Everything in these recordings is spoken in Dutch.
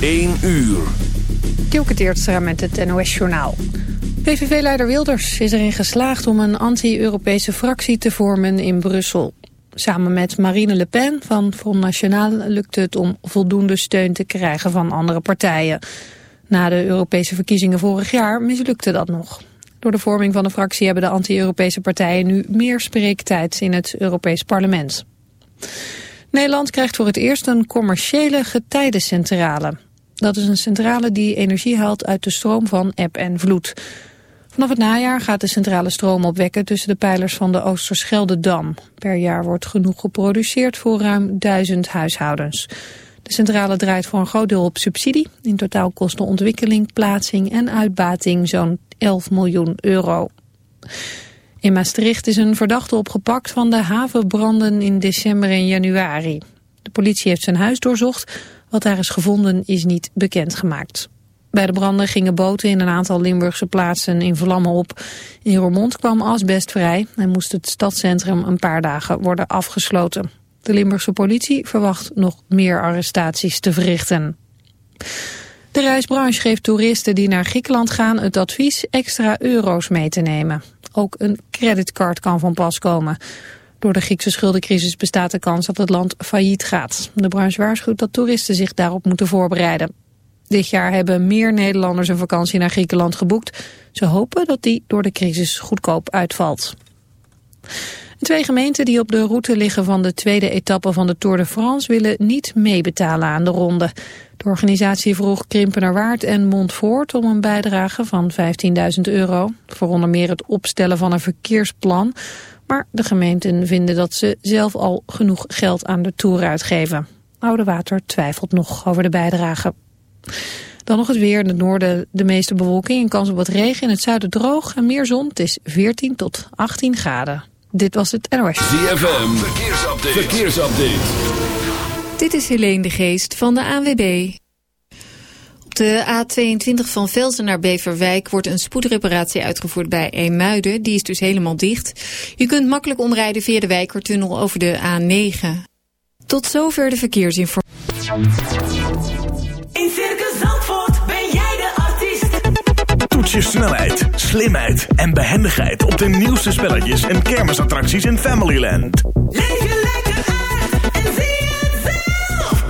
1 uur. Dielke met het NOS-journaal. PVV-leider Wilders is erin geslaagd om een anti-Europese fractie te vormen in Brussel. Samen met Marine Le Pen van Front National lukte het om voldoende steun te krijgen van andere partijen. Na de Europese verkiezingen vorig jaar mislukte dat nog. Door de vorming van de fractie hebben de anti-Europese partijen nu meer spreektijd in het Europees Parlement. Nederland krijgt voor het eerst een commerciële getijdencentrale. Dat is een centrale die energie haalt uit de stroom van eb en vloed. Vanaf het najaar gaat de centrale stroom opwekken tussen de pijlers van de Oosterscheldedam. Per jaar wordt genoeg geproduceerd voor ruim duizend huishoudens. De centrale draait voor een groot deel op subsidie. In totaal kost de ontwikkeling, plaatsing en uitbating zo'n 11 miljoen euro. In Maastricht is een verdachte opgepakt van de havenbranden in december en januari. De politie heeft zijn huis doorzocht. Wat daar is gevonden is niet bekendgemaakt. Bij de branden gingen boten in een aantal Limburgse plaatsen in vlammen op. In Roermond kwam asbest vrij en moest het stadscentrum een paar dagen worden afgesloten. De Limburgse politie verwacht nog meer arrestaties te verrichten. De reisbranche geeft toeristen die naar Griekenland gaan het advies extra euro's mee te nemen. Ook een creditcard kan van pas komen. Door de Griekse schuldencrisis bestaat de kans dat het land failliet gaat. De branche waarschuwt dat toeristen zich daarop moeten voorbereiden. Dit jaar hebben meer Nederlanders een vakantie naar Griekenland geboekt. Ze hopen dat die door de crisis goedkoop uitvalt. Twee gemeenten die op de route liggen van de tweede etappe van de Tour de France willen niet meebetalen aan de ronde. De organisatie vroeg Krimpenerwaard en Montfort om een bijdrage van 15.000 euro. Voor onder meer het opstellen van een verkeersplan. Maar de gemeenten vinden dat ze zelf al genoeg geld aan de Tour uitgeven. Oude Water twijfelt nog over de bijdrage. Dan nog het weer. In het noorden de meeste bewolking en kans op wat regen. In het zuiden droog en meer zon. Het is 14 tot 18 graden. Dit was het NOS. ZFM, verkeersupdate. verkeersupdate. Dit is Helene de Geest van de ANWB. De A22 van Velzen naar Beverwijk wordt een spoedreparatie uitgevoerd bij Eemuiden. Die is dus helemaal dicht. Je kunt makkelijk omrijden via de Wijkertunnel over de A9. Tot zover de verkeersinformatie. In Circus Zandvoort ben jij de artiest. Toets je snelheid, slimheid en behendigheid op de nieuwste spelletjes en kermisattracties in Familyland. Leef je lekker uit en zie.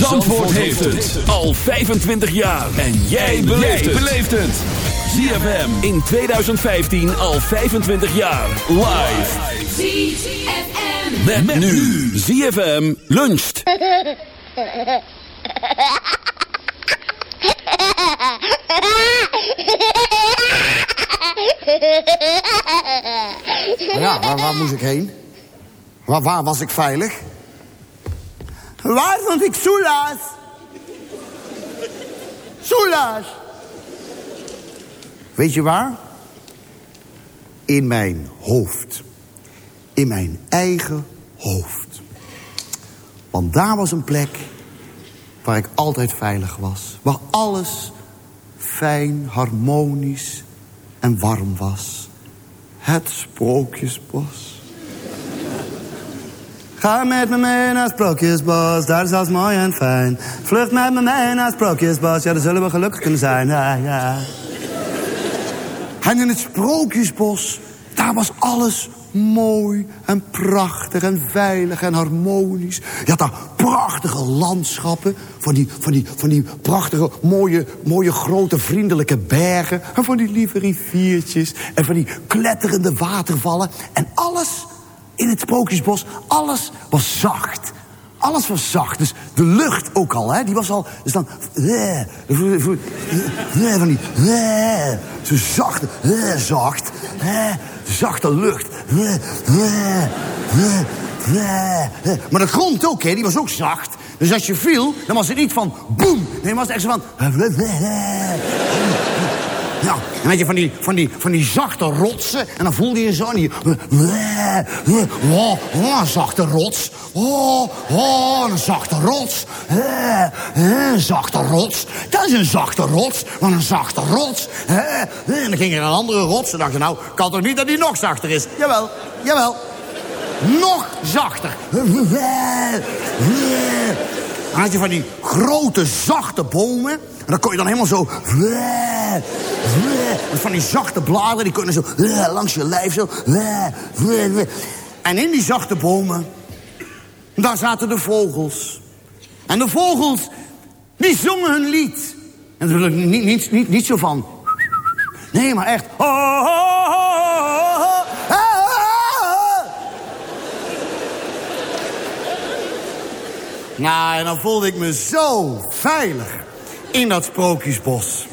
Zandvoort heeft het al 25 jaar. En jij beleeft het. ZFM in 2015 al 25 jaar. Live. ZFM. Met, met nu. ZFM luncht. Ja, waar, waar moest ik heen? Waar, waar was ik veilig? Waar vond ik Soelaas? Soelaas! Weet je waar? In mijn hoofd. In mijn eigen hoofd. Want daar was een plek waar ik altijd veilig was. Waar alles fijn, harmonisch en warm was. Het Sprookjesbos. Ga met me mee naar Sprookjesbos, daar is alles mooi en fijn. Vlucht met me mee naar Sprookjesbos, ja, dan zullen we gelukkig kunnen zijn. Ja, ja. En in het Sprookjesbos, daar was alles mooi en prachtig en veilig en harmonisch. Je had daar prachtige landschappen. Van die, van die, van die prachtige, mooie, mooie grote vriendelijke bergen. En van die lieve riviertjes. En van die kletterende watervallen. En alles in het Sprookjesbos, alles was zacht. Alles was zacht. Dus de lucht ook al, hè, die was al... Dus dan... eh, Van die... eh, Zo zacht, eh, zacht. eh, Zachte lucht. eh, eh, eh, eh, eh. Maar de grond ook, hè, die was ook zacht. Dus als je viel, dan was het niet van boem. Nee, dan was het echt zo van... Ja, en had je van die, van, die, van die zachte rotsen. En dan voelde je zo die... Oh, oh, een zachte rots. Oh, oh, een zachte rots. Eh, eh, Een zachte rots. Dat is een zachte rots. Wat een zachte rots. Eh, eh. En dan ging er een andere rots. En dacht je, nou, kan toch niet dat die nog zachter is? Jawel, jawel. Nog zachter. Dan had je van die grote, zachte bomen. En dan kon je dan helemaal zo... Van die zachte bladeren, die kunnen zo langs je lijf zo... En in die zachte bomen, daar zaten de vogels. En de vogels, die zongen hun lied. En natuurlijk niet, niet, niet, niet zo van... Nee, maar echt... Nou, en dan voelde ik me zo veilig in dat sprookjesbos.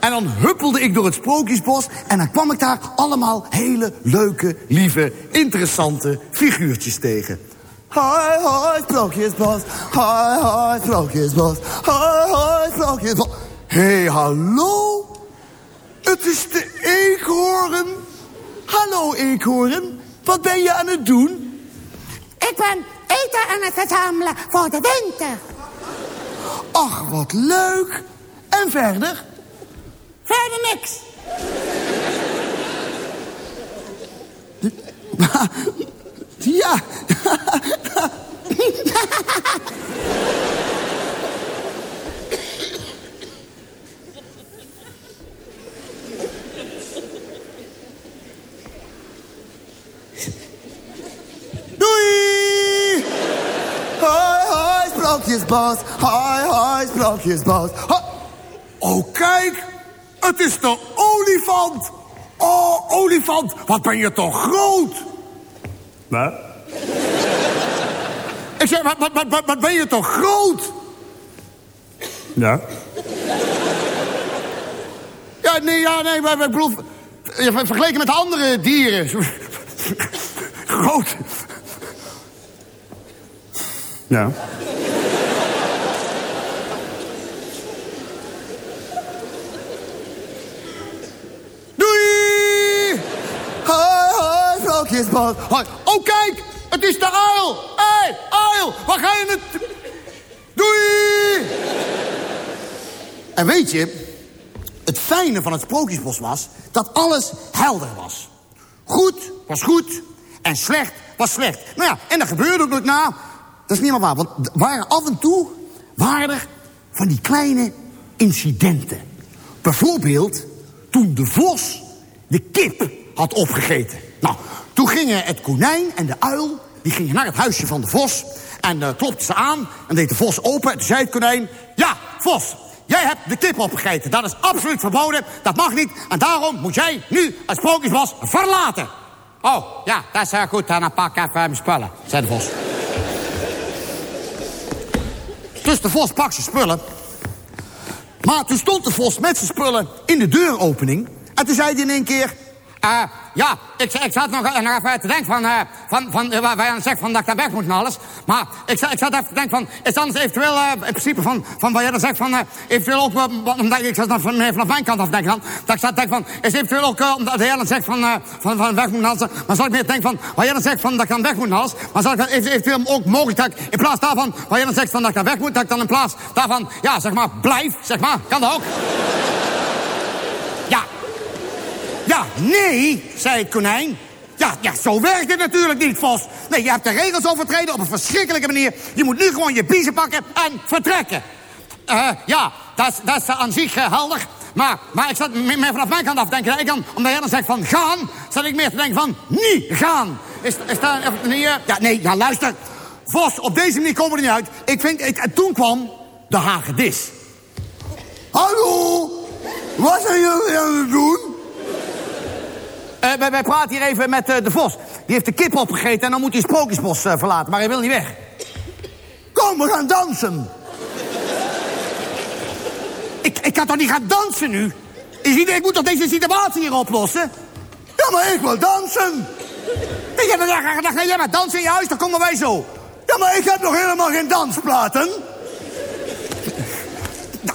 En dan huppelde ik door het sprookjesbos en dan kwam ik daar allemaal hele leuke, lieve, interessante figuurtjes tegen. Hoi, hoi, sprookjesbos. Hoi, hoi, sprookjesbos. Hoi, hoi, sprookjesbos. Hé, hey, hallo? Het is de eekhoorn. Hallo, eekhoorn. Wat ben je aan het doen? Ik ben eten aan het verzamelen voor de winter. Ach, wat leuk. En verder? Verder niks. ja. Doei! Hoi, hoi, sprookjesbos. Hoi, hoi, sprookjesbos. Oh, kijk. Het is de olifant. Oh, olifant. Wat ben je toch groot. Wat? Ik zeg, wat, wat, wat, wat ben je toch groot? Ja. Ja, nee, ja, nee, maar ik bedoel... Vergeleken met andere dieren. Groot. Ja. Doei! Hoi, Oh, kijk! Het is de uil! Hé, hey, uil! Waar ga je het... Doei! En weet je, het fijne van het sprookjesbos was... dat alles helder was. Goed was goed en slecht was slecht. Nou ja, en dat gebeurde ook nooit na. Dat is niet meer waar, want er waren af en toe... waren er van die kleine incidenten. Bijvoorbeeld toen de vos de kip had opgegeten. Nou, toen gingen het konijn en de uil... die gingen naar het huisje van de vos... en uh, klopte ze aan en deed de vos open. En toen zei het konijn... Ja, vos, jij hebt de kip opgegeten. Dat is absoluut verboden, dat mag niet. En daarom moet jij nu het sprookjesbos verlaten. Oh, ja, dat is uh, goed. Dan pak ik even mijn spullen, zei de vos. Dus de vos pakt zijn spullen. Maar toen stond de vos met zijn spullen in de deuropening. En toen zei hij in één keer... Uh, ja, ik, ik zat nog, even te denken van, uh, van, van uh, waar wij aan zegt van dat ik daar weg moet en alles. Maar ik, ik zat even te denken van, is anders eventueel in principe van, van wat jij dan zegt van, eventueel ook, omdat ik zat van, vanaf mijn kant af denken dan, dat ik zat te denken van, is eventueel ook, omdat jij dan zegt van, van, van weg moet en alles. Maar zal ik meer denken van, wat jij dan zegt van dat ik dan weg moet en alles. Maar zal ik eventueel ook mogelijk dat in plaats daarvan, wat jij dan zegt van dat ik daar weg moet, dat ik dan in plaats daarvan, ja, zeg maar, blijf, zeg maar, kan dat ook? Nee, zei het konijn. Ja, ja, zo werkt het natuurlijk niet, Vos. Nee, je hebt de regels overtreden op een verschrikkelijke manier. Je moet nu gewoon je biezen pakken en vertrekken. Eh, ja, dat is- aan zich eh, helder. Maar, maar ik zat meer vanaf mijn kant af denken. Ik kan, omdat jij dan zegt van gaan, zat ik meer te denken van niet gaan. Is, is dat niet... eh, Ja, nee, ja, luister. Vos, op deze manier komen we er niet uit. Ik vind, ik, en toen kwam de hagedis. Hallo, wat zijn jullie aan het doen? Eh, wij, wij praten hier even met eh, de Vos. Die heeft de kip opgegeten en dan moet hij het Sprookjesbos eh, verlaten. Maar hij wil niet weg. Kom, we gaan dansen. ik, ik kan toch niet gaan dansen nu? Ik moet toch deze situatie hier oplossen? Ja, maar ik wil dansen. Ja, dan, dan, dan ga jij maar dansen in je huis, dan komen wij zo. Ja, maar ik heb nog helemaal geen dansplaten.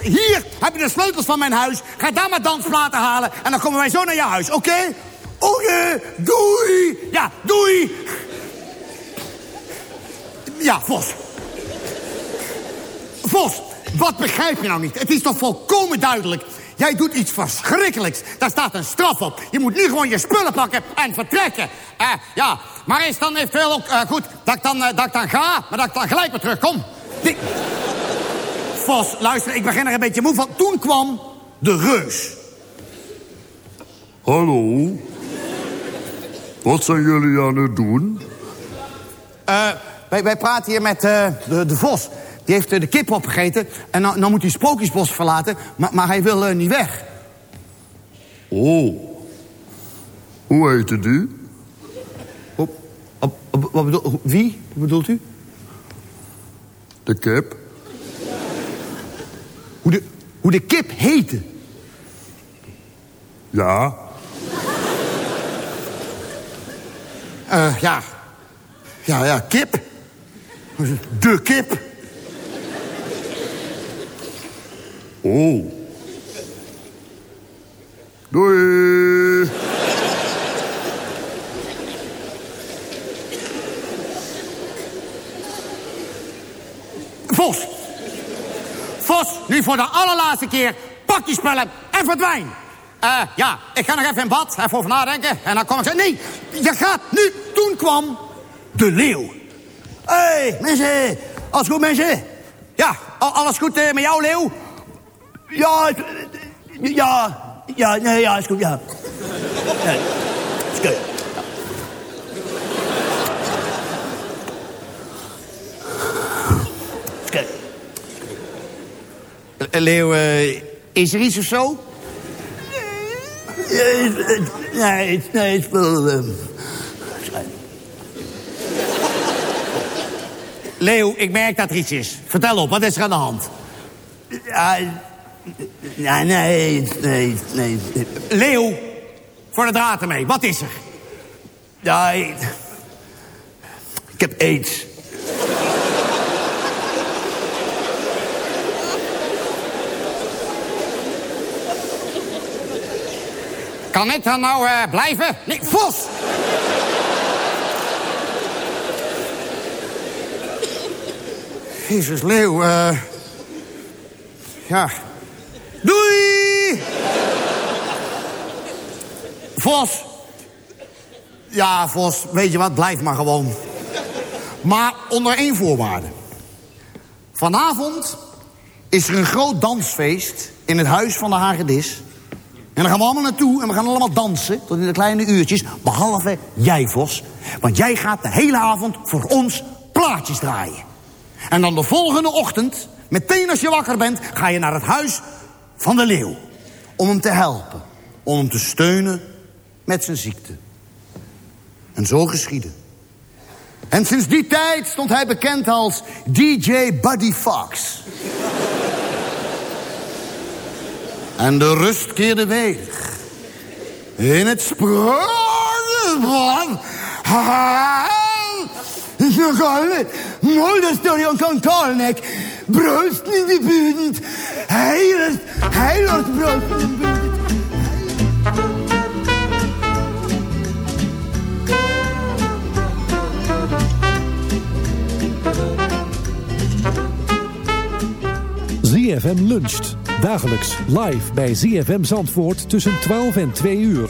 Hier heb je de sleutels van mijn huis. Ga daar maar dansplaten halen en dan komen wij zo naar je huis, oké? Oké, doei. Ja, doei. Ja, Vos. Vos, wat begrijp je nou niet? Het is toch volkomen duidelijk. Jij doet iets verschrikkelijks. Daar staat een straf op. Je moet nu gewoon je spullen pakken en vertrekken. Eh, ja, maar is dan eventueel ook eh, goed dat ik, dan, eh, dat ik dan ga... maar dat ik dan gelijk weer terugkom? Vos, luister, ik begin er een beetje moe van. Toen kwam de reus. Hallo? Wat zijn jullie aan het doen? Eh, wij, wij praten hier met eh, de, de Vos. Die heeft eh, de kip opgegeten en nou moet hij Sprookjesbos verlaten... maar, maar hij wil niet weg. Oh. Hoe heette die? Op, op, op- wat bedoel, wie bedoelt u? De kip? Hoe de, hoe de kip heette? Ja. Eh, ja. Ja, ja, kip. De kip. Oh. Doei. Vos. Vos, nu voor de allerlaatste keer. Pak je spullen en verdwijn. Eh, ja, ik ga nog even in bad, even over nadenken. En dan kom ik nee, je gaat nu. Toen kwam de leeuw. Hé, hey, mensen. Alles goed, mensen? Ja, al- alles goed eh, met jou, leeuw? Ja, ja, ja, nee, ja, is goed, ja. Nee, is goed. Eh, Leeuw, is er iets of zo? Nee, nee, nee, het wil... Leeuw, ik merk dat er iets is. Vertel op, wat is er aan de hand? Ja, ja nee, nee, nee. Leeuw, voor de draad ermee, wat is er? Ja, ik, ik heb aids. Kan ik dan nou eh, blijven? Nee, Vos! Jezus, Leeuw, eh... Ja. Doei! Vos. Ja, Vos, weet je wat, blijf maar gewoon. Maar onder één voorwaarde. Vanavond is er een groot dansfeest in het huis van de Hagedis. En daar gaan we allemaal naartoe en we gaan allemaal dansen tot in de kleine uurtjes. Behalve jij, Vos. Want jij gaat de hele avond voor ons plaatjes draaien. En dan de volgende ochtend, meteen als je wakker bent... ga je naar het huis van de leeuw. Om hem te helpen. Om hem te steunen met zijn ziekte. En zo geschiedde. En sinds die tijd stond hij bekend als DJ Buddy Fox. En de rust keerde weer. In het sprookjesbos. Moldestadion kan Kalnek. Brösten in die Bühnen. Heilig, heilig Brösten die Bühnen. ZFM luncht. Dagelijks live bij ZFM Zandvoort tussen 12 en 2 uur.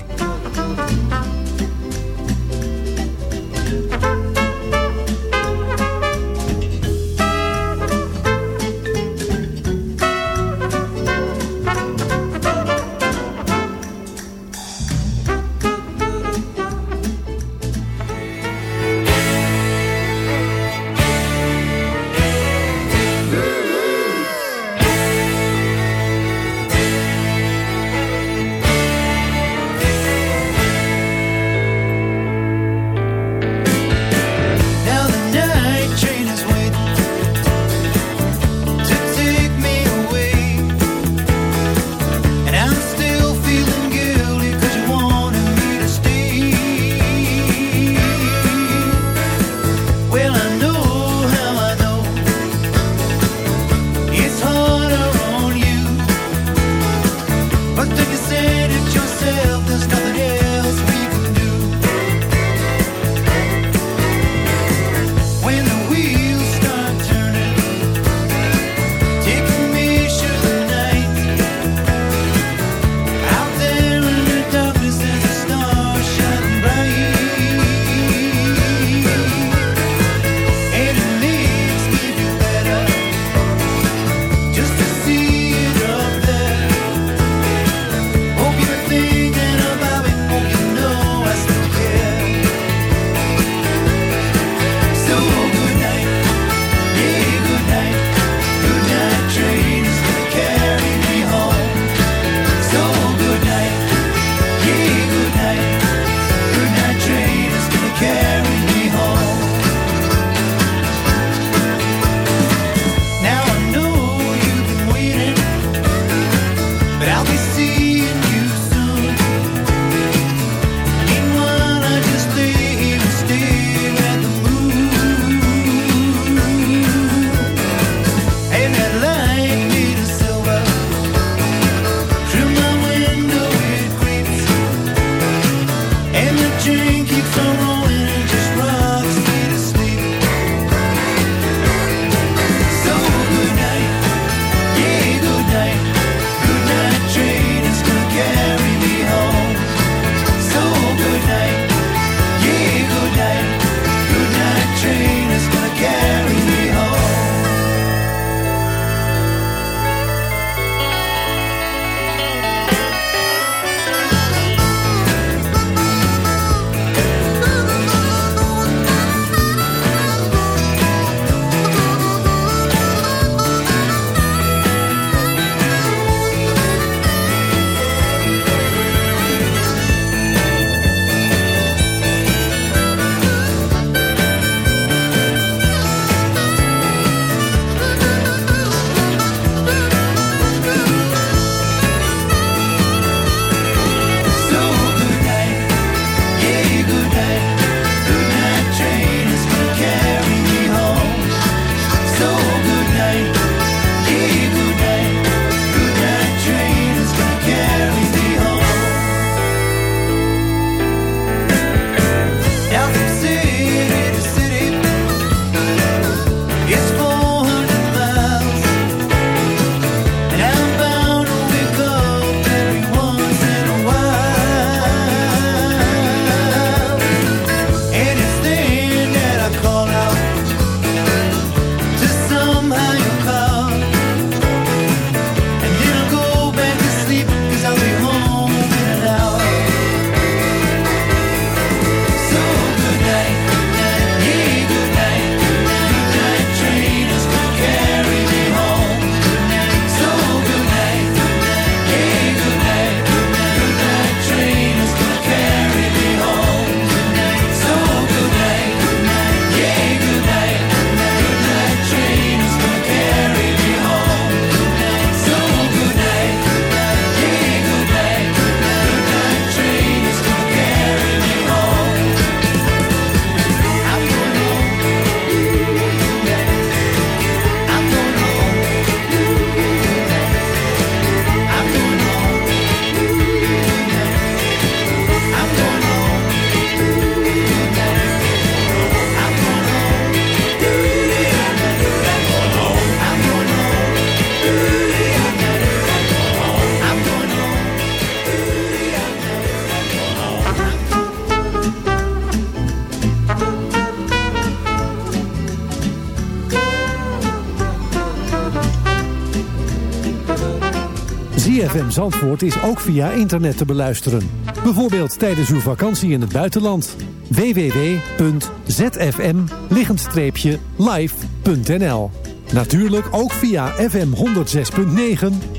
Zandvoort is ook via internet te beluisteren. Bijvoorbeeld tijdens uw vakantie in het buitenland. www.zfm-live.nl Natuurlijk ook via FM 106.9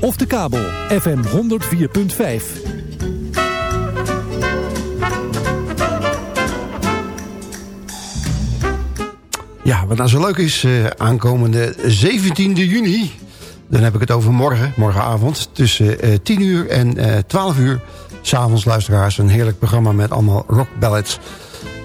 of de kabel FM 104.5. Ja, wat nou zo leuk is, uh, aankomende 17e juni... dan heb ik het over morgen, morgenavond... tussen uh, 10 uur en uh, 12 uur... s'avonds luisteraars, een heerlijk programma met allemaal rock ballads...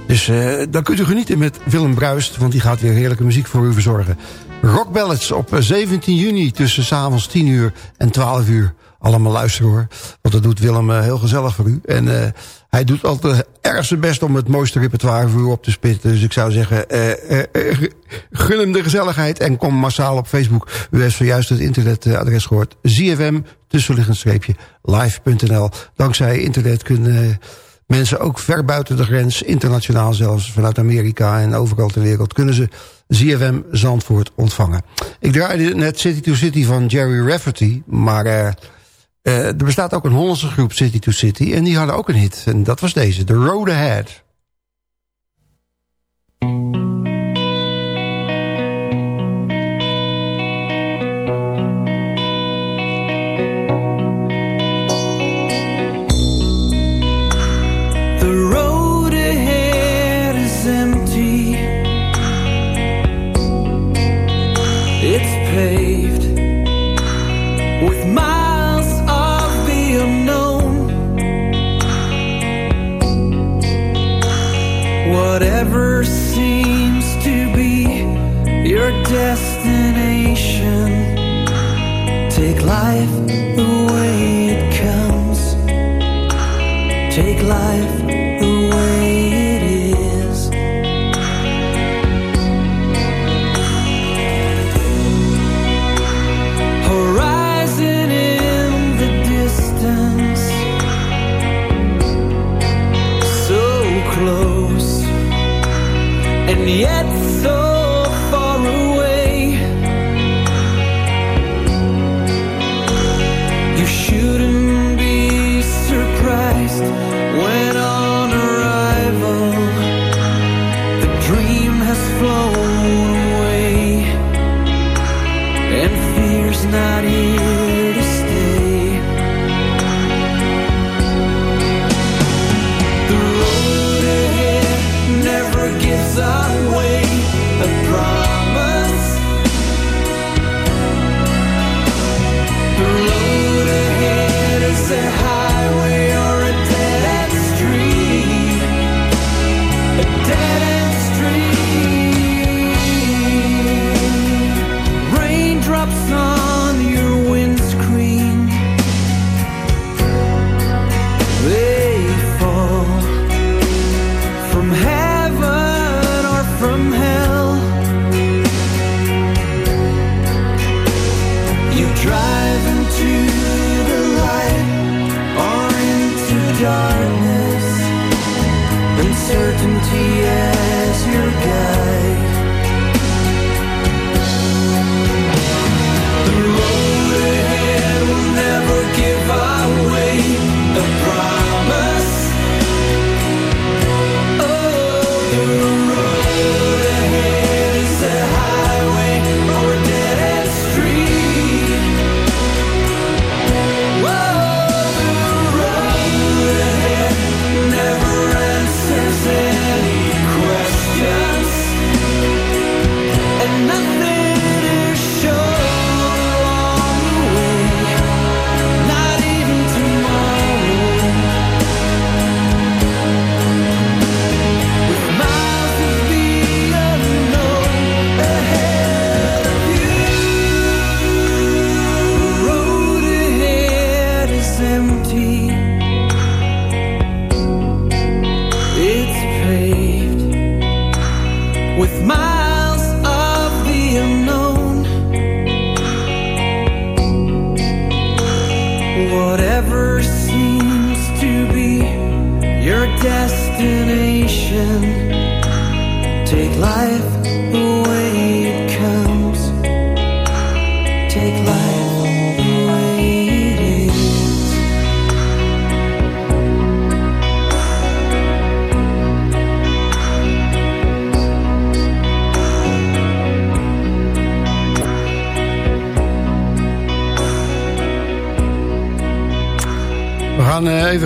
Dus uh, dan kunt u genieten met Willem Bruist... want die gaat weer heerlijke muziek voor u verzorgen. Rock Ballads op 17 juni tussen s'avonds 10 uur en 12 uur. Allemaal luisteren hoor. Want dat doet Willem heel gezellig voor u. En uh, hij doet altijd erg zijn best om het mooiste repertoire voor u op te spitten. Dus ik zou zeggen, gun hem de gezelligheid en kom massaal op Facebook. U heeft zojuist het internetadres gehoord. ZFM, tussenliggend streepje, live.nl. Dankzij internet kunnen mensen ook ver buiten de grens, internationaal zelfs, vanuit Amerika en overal ter wereld, kunnen ze ZFM Zandvoort ontvangen. Ik draaide net City to City van Jerry Rafferty, maar uh, er bestaat ook een Hollandse groep City to City en die hadden ook een hit. En dat was deze, The Road Ahead.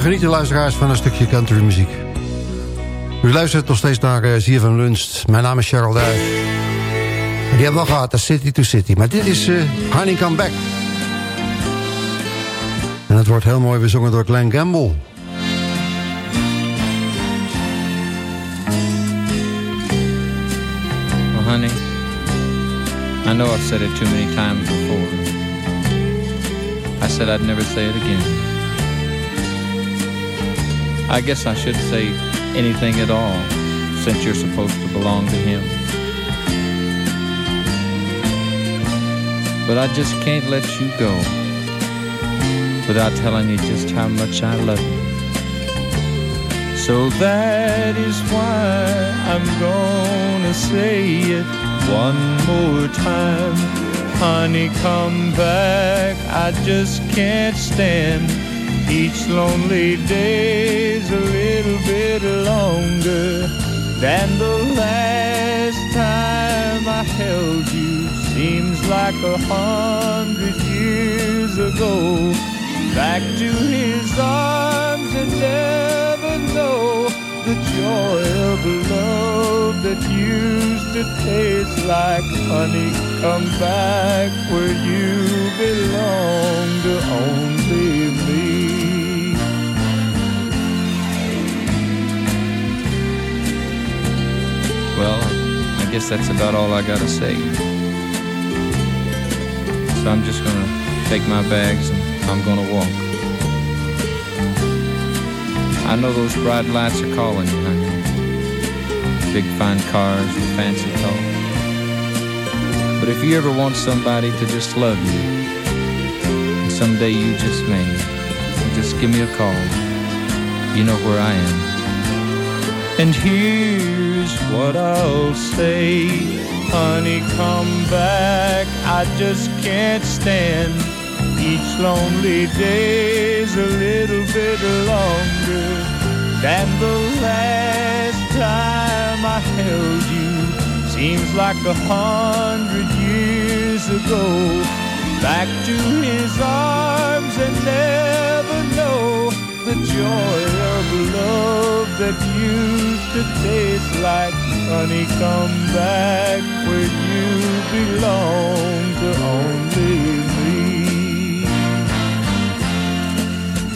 Genieten, luisteraars, van een stukje country muziek. U luistert nog steeds naar uh, Zier van Lunst. Mijn naam is Cheryl Duijf. Die hebben we al gehad, dat City to City. Maar dit is uh, Honey Come Back. En het wordt heel mooi bezongen door Glenn Gamble. Well, honey, I know I've said it too many times before. I said I'd never say it again. I guess I should say anything at all, since you're supposed to belong to him. But I just can't let you go without telling you just how much I love you. So that is why I'm gonna say it one more time. Honey, come back. I just can't stand each lonely day's a little bit longer than the last time I held you. Seems like a hundred years ago. Back to his arms and never know the joy of love that used to taste like honey. Come back where you belong to only me. I guess that's about all I gotta say. So I'm just gonna take my bags and I'm gonna walk. I know those bright lights are calling you, honey. Big fine cars and fancy talk. But if you ever want somebody to just love you, and someday you just may, just give me a call. You know where I am. And here's what I'll say. Honey, come back. I just can't stand. Each lonely day's a little bit longer than the last time I held you. Seems like a hundred years ago. Back to his arms and never know the joy of love that used to taste like honey. Come back where you belong to only me.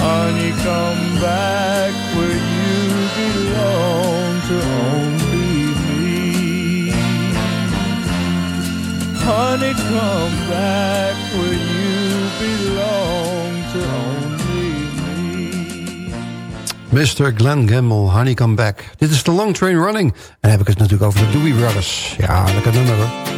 Honey, come back where you belong to only me. Honey, come back where you belong Mr. Glenn Gamble, Honey Come Back. Dit is de Long Train Running. En dan heb ik het natuurlijk over de Doobie Brothers. Ja, lekker nummer hoor.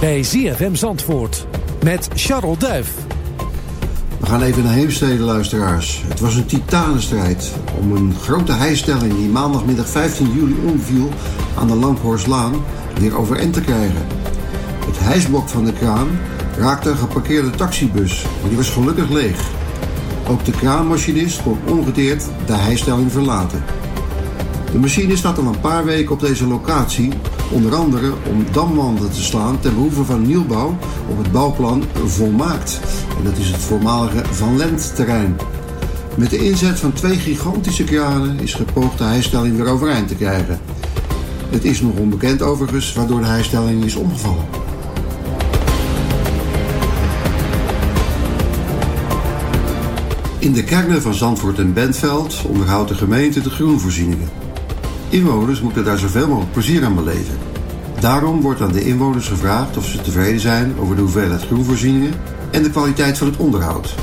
Bij ZFM Zandvoort met Charles Duif. We gaan even naar Heemstede, luisteraars. Het was een titanenstrijd om een grote hijstelling die maandagmiddag 15 juli omviel aan de Langhorstlaan weer overeind te krijgen. Het hijsblok van de kraan raakte een geparkeerde taxibus, maar die was gelukkig leeg. Ook de kraanmachinist kon ongedeerd de hijstelling verlaten. De machine staat al een paar weken op deze locatie, onder andere om damwanden te slaan ten behoeve van nieuwbouw op het bouwplan Volmaakt. En dat is het voormalige Van Lent terrein. Met de inzet van twee gigantische kranen is gepoogd de hijstelling weer overeind te krijgen. Het is nog onbekend overigens waardoor de hijstelling is omgevallen. In de kernen van Zandvoort en Bentveld onderhoudt de gemeente de groenvoorzieningen. Inwoners moeten daar zoveel mogelijk plezier aan beleven. Daarom wordt aan de inwoners gevraagd of ze tevreden zijn over de hoeveelheid groenvoorzieningen en de kwaliteit van het onderhoud.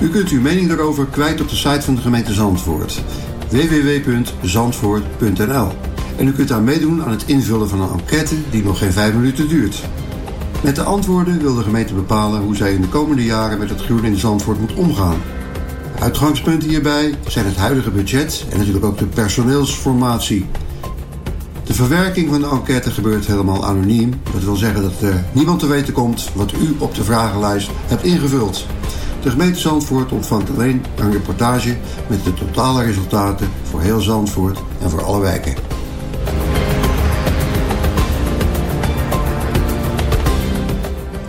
U kunt uw mening daarover kwijt op de site van de gemeente Zandvoort www.zandvoort.nl en u kunt daar meedoen aan het invullen van een enquête die nog geen vijf minuten duurt. Met de antwoorden wil de gemeente bepalen hoe zij in de komende jaren met het groen in Zandvoort moet omgaan. Uitgangspunten hierbij zijn het huidige budget en natuurlijk ook de personeelsformatie. De verwerking van de enquête gebeurt helemaal anoniem. Dat wil zeggen dat er niemand te weten komt wat u op de vragenlijst hebt ingevuld. De gemeente Zandvoort ontvangt alleen een reportage met de totale resultaten voor heel Zandvoort en voor alle wijken.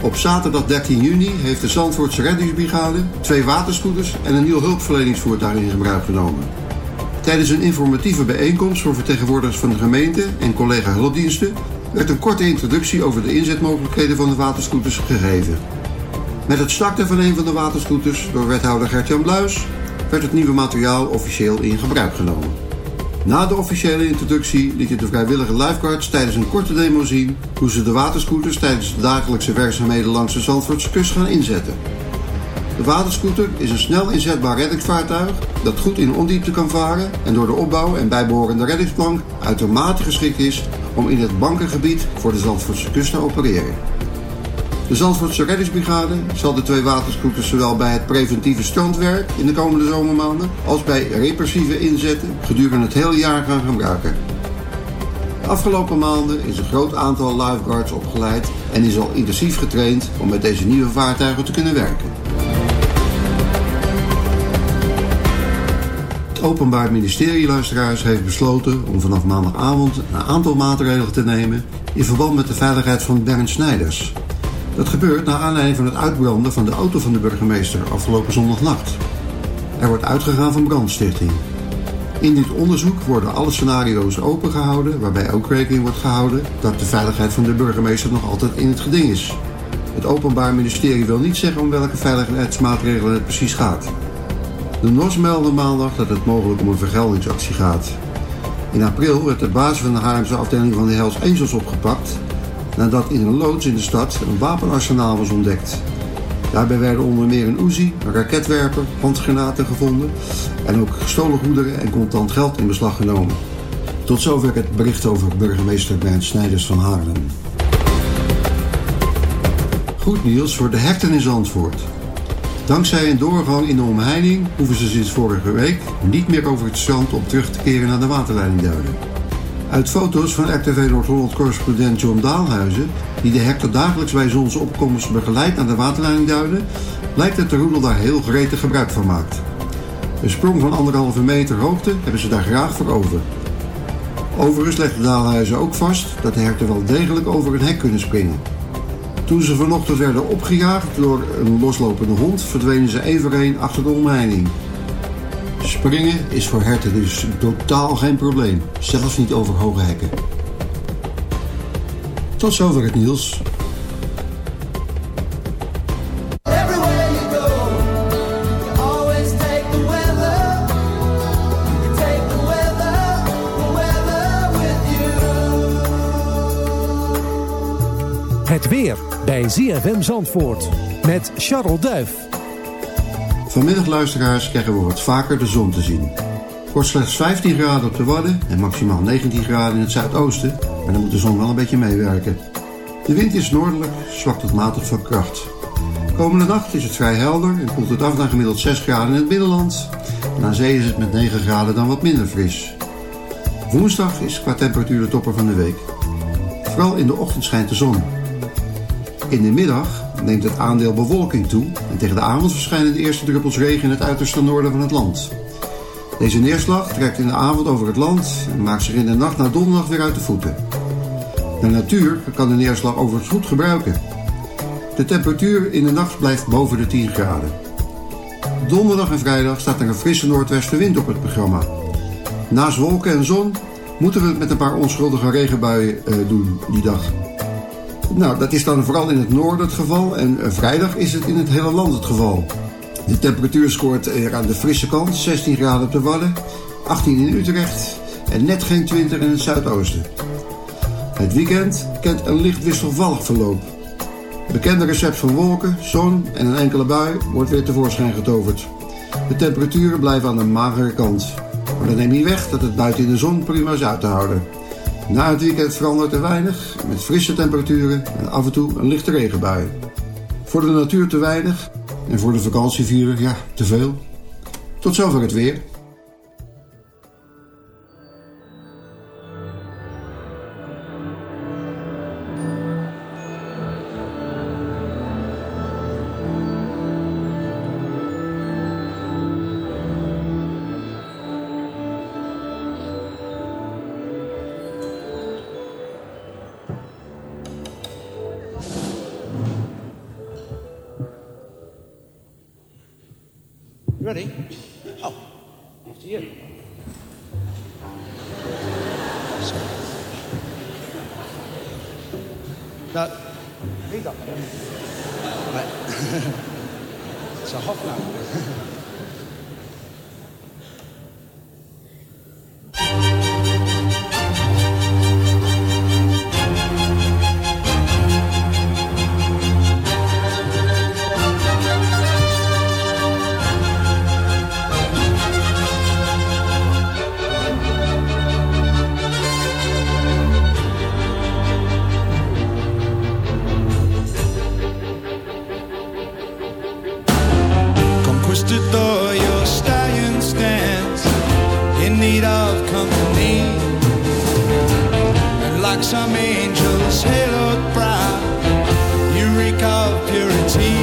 Op zaterdag 13 juni heeft de Zandvoortse reddingsbrigade twee waterscooters en een nieuw hulpverleningsvoertuig in gebruik genomen. Tijdens een informatieve bijeenkomst voor vertegenwoordigers van de gemeente en collega hulpdiensten werd een korte introductie over de inzetmogelijkheden van de waterscooters gegeven. Met het starten van een van de waterscooters door wethouder Gert-Jan Bluis werd het nieuwe materiaal officieel in gebruik genomen. Na de officiële introductie lieten de vrijwillige lifeguards tijdens een korte demo zien hoe ze de waterscooters tijdens de dagelijkse werkzaamheden langs de Zandvoortse kust gaan inzetten. De waterscooter is een snel inzetbaar reddingsvaartuig dat goed in ondiepte kan varen en door de opbouw en bijbehorende reddingsplank uitermate geschikt is om in het bankengebied voor de Zandvoortse kust te opereren. De Zandvoortse reddingsbrigade zal de twee waterscooters zowel bij het preventieve strandwerk in de komende zomermaanden als bij repressieve inzetten gedurende het hele jaar gaan gebruiken. De afgelopen maanden is een groot aantal lifeguards opgeleid en is al intensief getraind om met deze nieuwe vaartuigen te kunnen werken. Het Openbaar Ministerie luisteraars heeft besloten om vanaf maandagavond een aantal maatregelen te nemen in verband met de veiligheid van Bernd Snijders. Dat gebeurt naar aanleiding van het uitbranden van de auto van de burgemeester afgelopen zondagnacht. Er wordt uitgegaan van brandstichting. In dit onderzoek worden alle scenario's opengehouden, waarbij ook rekening wordt gehouden dat de veiligheid van de burgemeester nog altijd in het geding is. Het Openbaar Ministerie wil niet zeggen om welke veiligheidsmaatregelen het precies gaat. De NOS meldde maandag dat het mogelijk om een vergeldingsactie gaat. In april werd de baas van de Haarlemse afdeling van de Hells Angels opgepakt nadat in een loods in de stad een wapenarsenaal was ontdekt. Daarbij werden onder meer een Uzi, een raketwerper, handgranaten gevonden en ook gestolen goederen en contant geld in beslag genomen. Tot zover het bericht over burgemeester Bernd Snijders van Haarlem. Goed nieuws voor de herten in Zandvoort. Dankzij een doorgang in de omheining hoeven ze sinds vorige week niet meer over het strand om terug te keren naar de waterleiding duiden. Uit foto's van RTV Noord-Holland-correspondent John Daalhuizen, die de herten dagelijks bij zonsopkomst begeleidt naar de waterleiding duiden, blijkt dat de roedel daar heel gretig gebruik van maakt. Een sprong van anderhalve meter hoogte hebben ze daar graag voor over. Overigens legt Daalhuizen ook vast dat de herten wel degelijk over een hek kunnen springen. Toen ze vanochtend werden opgejaagd door een loslopende hond, verdwenen ze één achter de omheining. Springen is voor herten dus totaal geen probleem, zelfs niet over hoge hekken. Tot zover het nieuws. Everywhere you go, you always take the weather. You take the weather, the weather with you. Het weer bij ZFM Zandvoort met Charles Duif. Vanmiddag luisteraars krijgen we wat vaker de zon te zien. Wordt slechts 15 graden op de Wadden en maximaal 19 graden in het zuidoosten, maar dan moet de zon wel een beetje meewerken. De wind is noordelijk, zwak tot matig van kracht. Komende nacht is het vrij helder en koelt het af naar gemiddeld 6 graden in het binnenland. En aan zee is het met 9 graden dan wat minder fris. Woensdag is qua temperatuur de topper van de week. Vooral in de ochtend schijnt de zon. In de middag neemt het aandeel bewolking toe en tegen de avond verschijnen de eerste druppels regen in het uiterste noorden van het land. Deze neerslag trekt in de avond over het land en maakt zich in de nacht naar donderdag weer uit de voeten. De natuur kan de neerslag overigens goed gebruiken. De temperatuur in de nacht blijft boven de 10 graden. Donderdag en vrijdag staat er een frisse noordwestenwind op het programma. Naast wolken en zon moeten we het met een paar onschuldige regenbuien eh, doen die dag. Nou, dat is dan vooral in het noorden het geval en eh, vrijdag is het in het hele land het geval. De temperatuur scoort er aan de frisse kant, 16 graden op de Wadden, 18 in Utrecht en net geen 20 in het zuidoosten. Het weekend kent een licht wisselvallig verloop. Bekende recept van wolken, zon en een enkele bui wordt weer tevoorschijn getoverd. De temperaturen blijven aan de magere kant. Maar dat neemt niet weg dat het buiten in de zon prima is uit te houden. Na het weekend verandert er weinig, met frisse temperaturen en af en toe een lichte regenbui. Voor de natuur te weinig en voor de vakantievieren, ja, te veel. Tot zover het weer. Like some angels haloed proud, you reek of purity.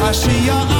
I see your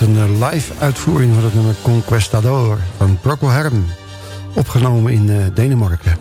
Een eh, live uitvoering van het nummer Conquistador van Procol Harum. Opgenomen in eh, Denemarken.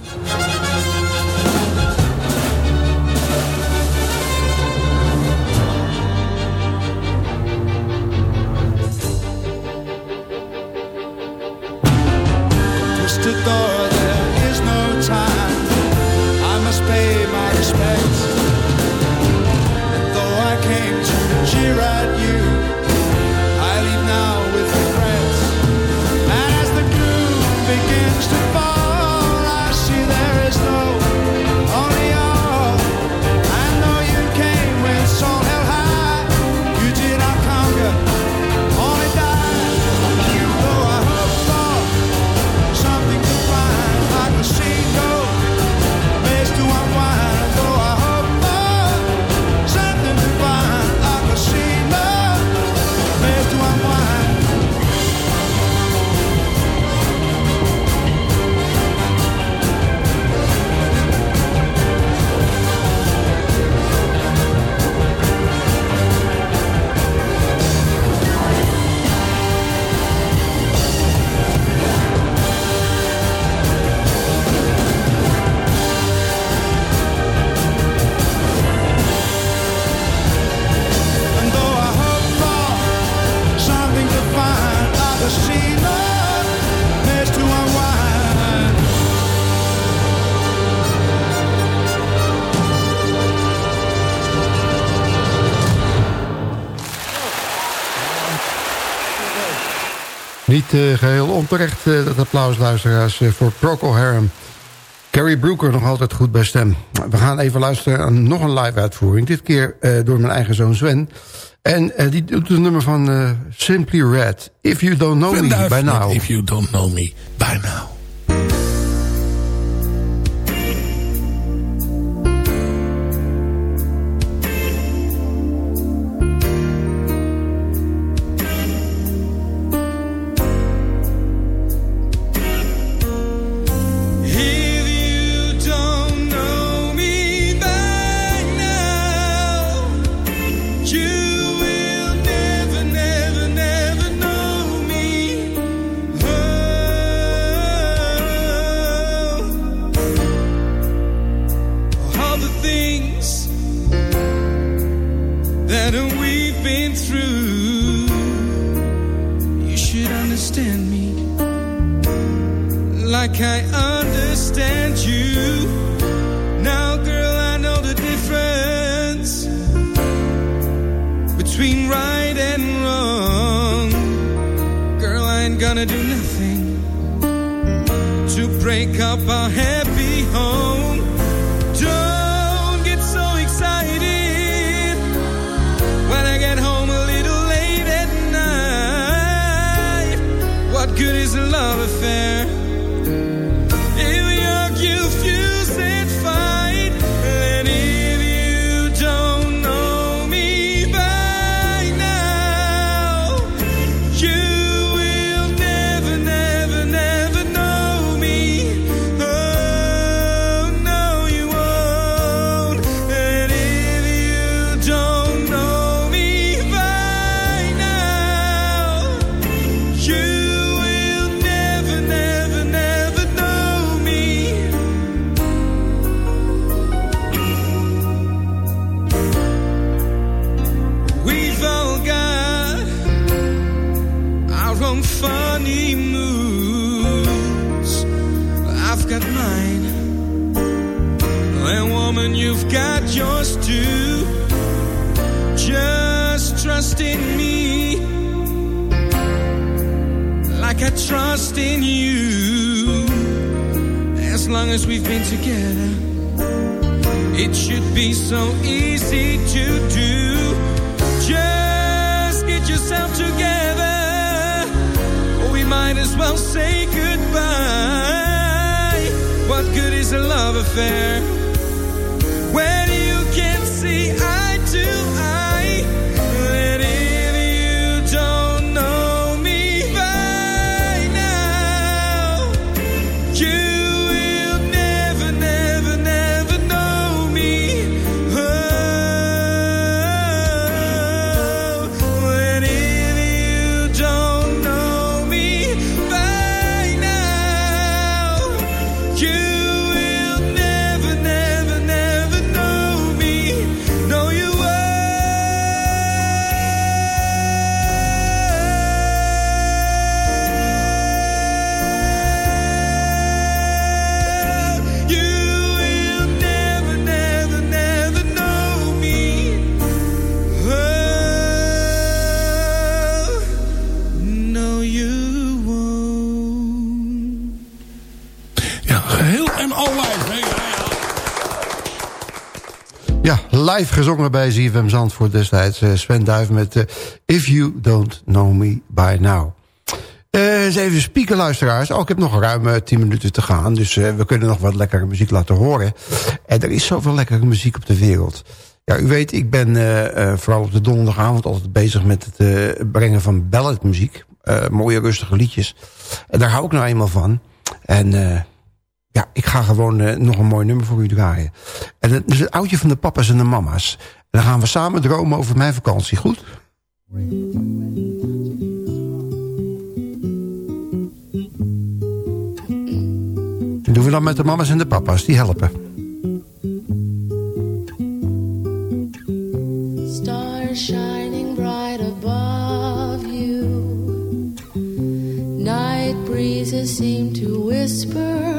Niet eh, geheel onterecht eh, dat applaus, luisteraars, eh, voor Procol Harum. Carrie Brooker nog altijd goed bij stem. We gaan even luisteren aan nog een live uitvoering. Dit keer door mijn eigen zoon Sven. En die doet een nummer van Simply Red. If You Don't Know Me By Now. If You Don't Know Me By Now. Geheel en al live. hè? Ja, live gezongen bij ZFM Zandvoort destijds. eh, Sven Duif met eh, If You Don't Know Me By Now. Eh, eens even spieken, luisteraars. Oh, ik heb nog ruim eh, 10 minuten te gaan. Dus we kunnen nog wat lekkere muziek laten horen. En er is zoveel lekkere muziek op de wereld. Ja, u weet, ik ben vooral op de donderdagavond altijd bezig met het brengen van balladmuziek. Eh, mooie, rustige liedjes. En daar hou ik nou eenmaal van. En ja, ik ga gewoon eh, nog een mooi nummer voor u draaien. En het is het oudje van de papa's en de mama's. En dan gaan we samen dromen over mijn vakantie, goed? Dat doen we dan met de mama's en de papa's, die helpen. Stars shining bright above you. Night breezes seem to whisper.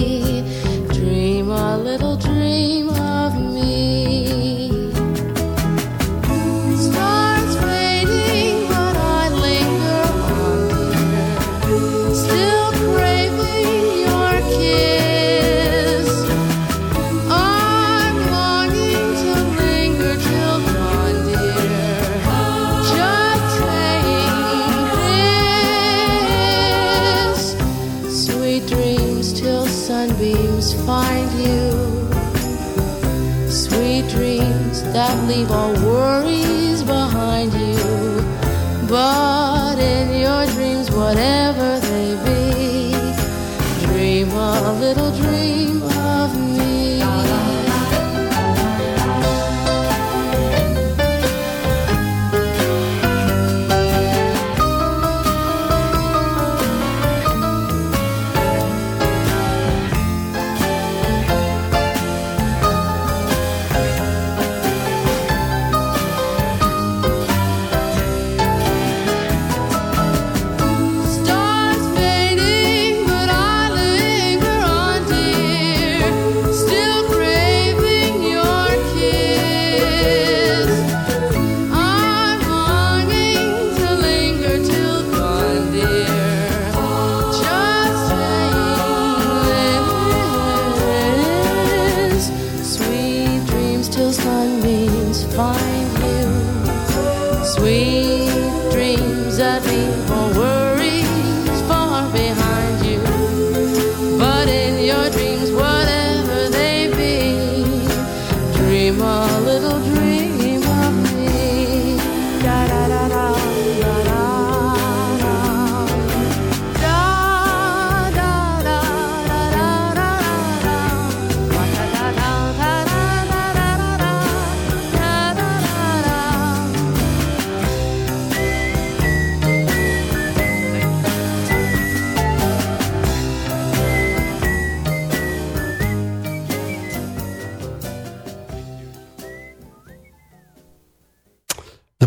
That leave all worries behind you. But in your dreams, whatever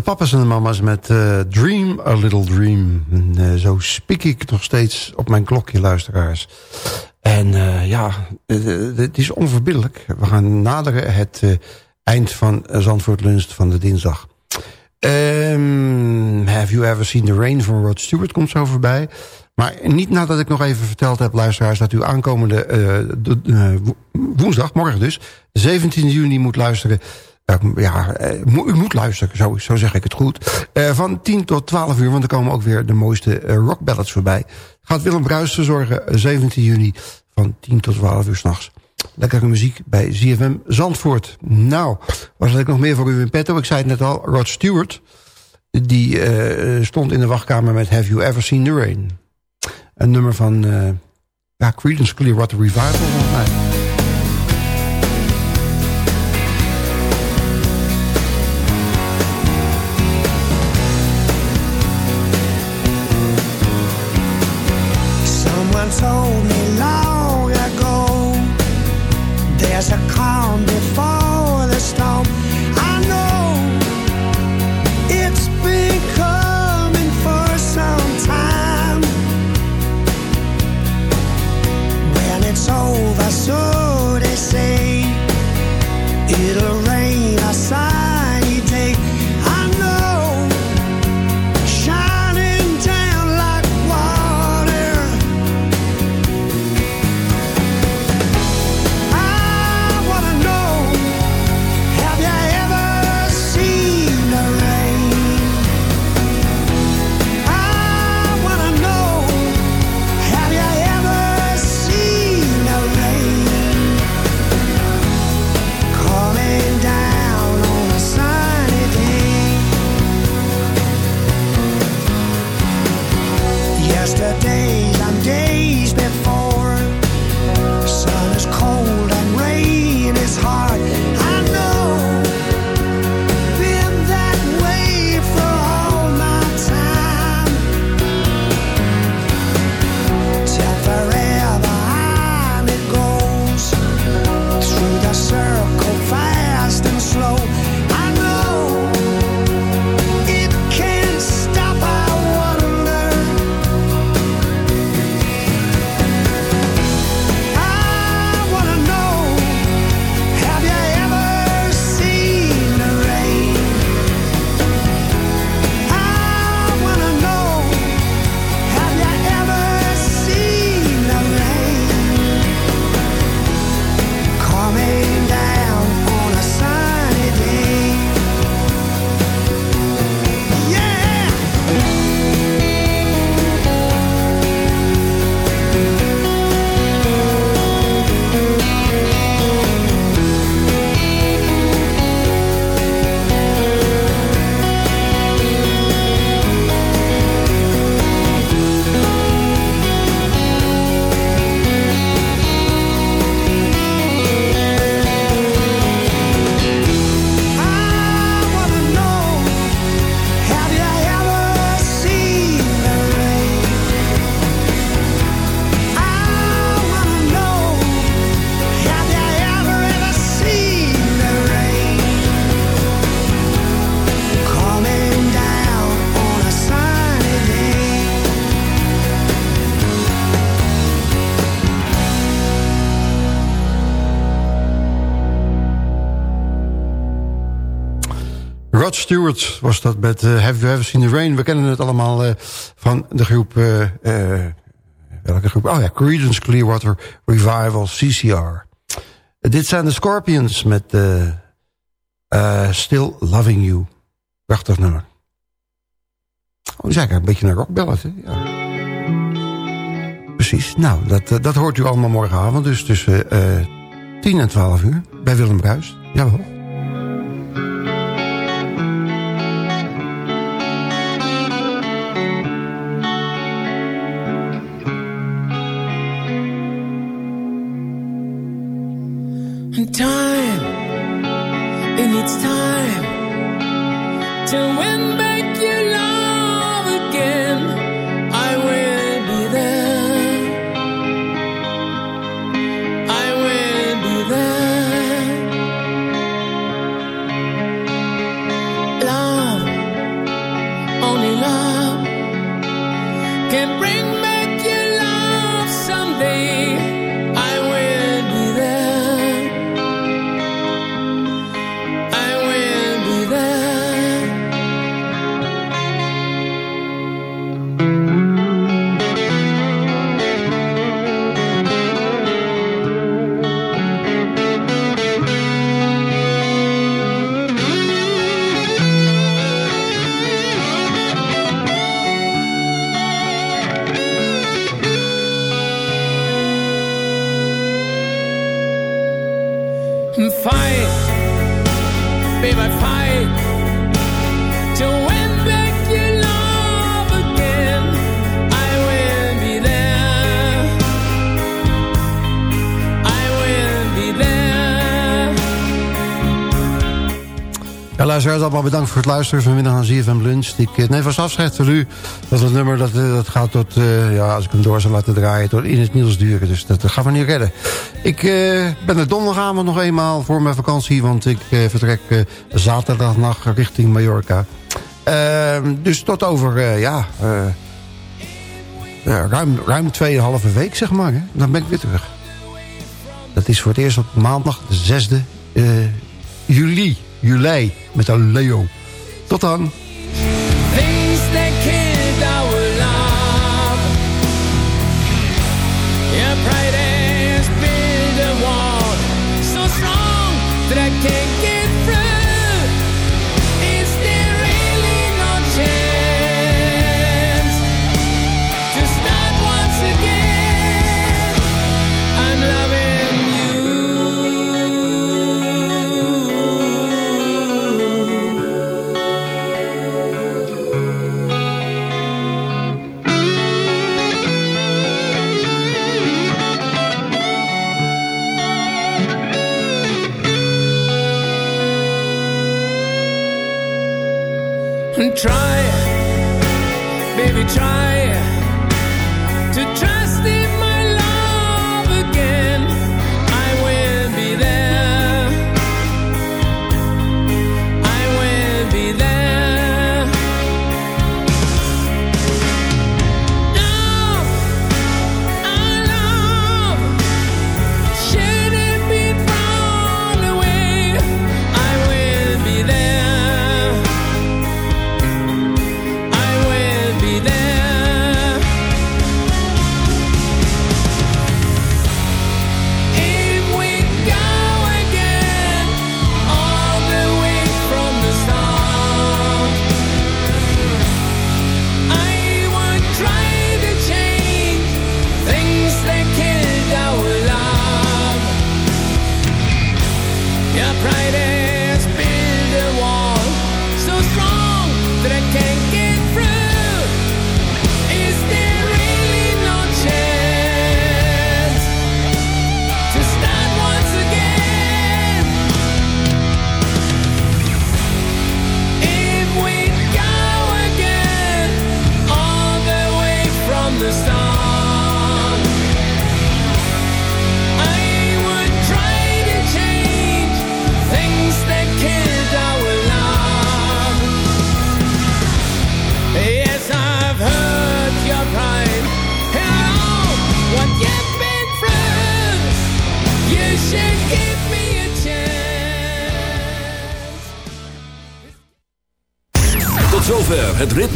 papa's en de mama's met eh, Dream a Little Dream. Eh, zo spiek ik nog steeds op mijn klokje, luisteraars. En eh, ja, het is onverbiddelijk. We gaan naderen het eind van Zandvoort Lunch van de dinsdag. Ehm, have You Ever Seen the Rain van Rod Stewart komt zo voorbij. Maar niet nadat ik nog even verteld heb, luisteraars... dat u aankomende de- wo- woensdag, morgen dus... 17 juni moet luisteren... Ja, eh, u moet luisteren, zo, zo zeg ik het goed. Eh, van 10 tot 12 uur, want er komen ook weer de mooiste eh, rockballads voorbij. Gaat Willem Bruis verzorgen, eh, 17 juni, van 10 tot 12 uur s'nachts. Lekkere muziek bij ZFM Zandvoort. Nou, was er nog meer voor u in petto? Ik zei het net al, Rod Stewart... die stond in de wachtkamer met Have You Ever Seen the Rain? Een nummer van eh ja, Creedence Clearwater Revival, volgens. Rod Stewart was dat met eh, Have You Ever Seen the Rain. We kennen het allemaal eh, van de groep... eh, welke groep? Oh ja, Creedence Clearwater Revival, CCR. dit zijn de Scorpions met Still Loving You. Prachtig nummer. Oh, is eigenlijk een beetje een rockballad, hè? Ja. Precies. Nou, dat, dat hoort u allemaal morgenavond. Dus tussen eh 10 en 12 uur. Bij Willem Bruis. Jawel. Luisteraars, allemaal bedankt voor het luisteren vanmiddag aan ZFM Lunch. Ik neem vast afscheid van u. Dat het nummer dat, eh, dat gaat tot, eh, ja, als ik hem door zou laten draaien, tot in het nieuws duren. Dus dat, gaan we niet redden. Ik eh, ben er donderdagavond nog eenmaal voor mijn vakantie, want ik vertrek zaterdagnacht richting Mallorca. Ehm, dus tot over, ja, ruim, ruim 2,5 week, zeg maar. Hè? Dan ben ik weer terug. Dat is voor het eerst op maandag, de 6e eh, juli. Juli, met een Leo. Tot dan.